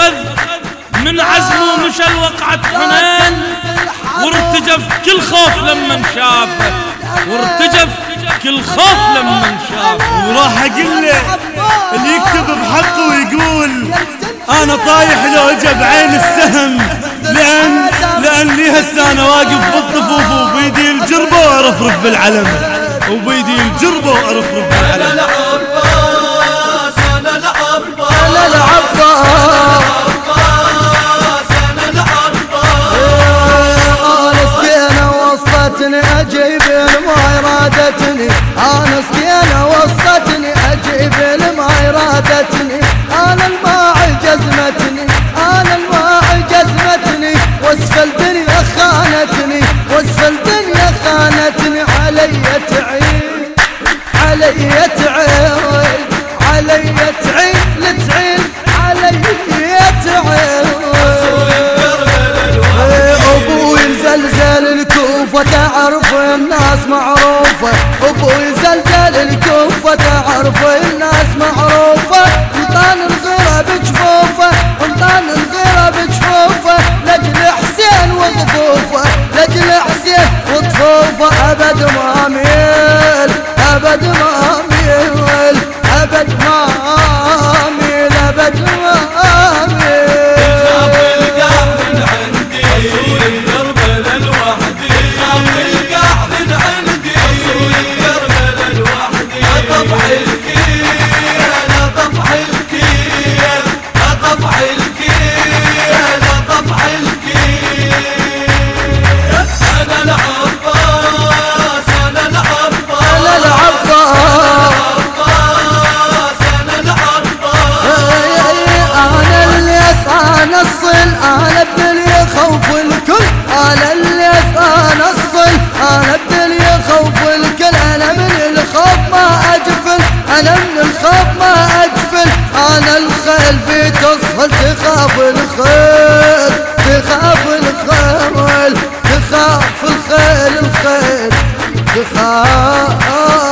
أخذ من عزمه مشى لوقعة حنين. وارتجف كل خوف لما شافه وارتجف كل خوف لما شافه وراح أقول له اللي يكتب بحقه ويقول أنا طايح لو اجى بعين السهم لأن لأن لي هسه أنا واقف بالطفوف وبيدي الجربة وأرفرف بالعلم وبيدي الجربة وأرفرف عادتني أنا سكينة وصل الكوفة تعرف الناس معروفة. أبوي زلزال الكوفة تعرف الناس أنا من الخوف ما أجفل. أنا الخيل بتصهر تخاف الخيل تخاف الخيل تخاف الخيل الخيل تخاف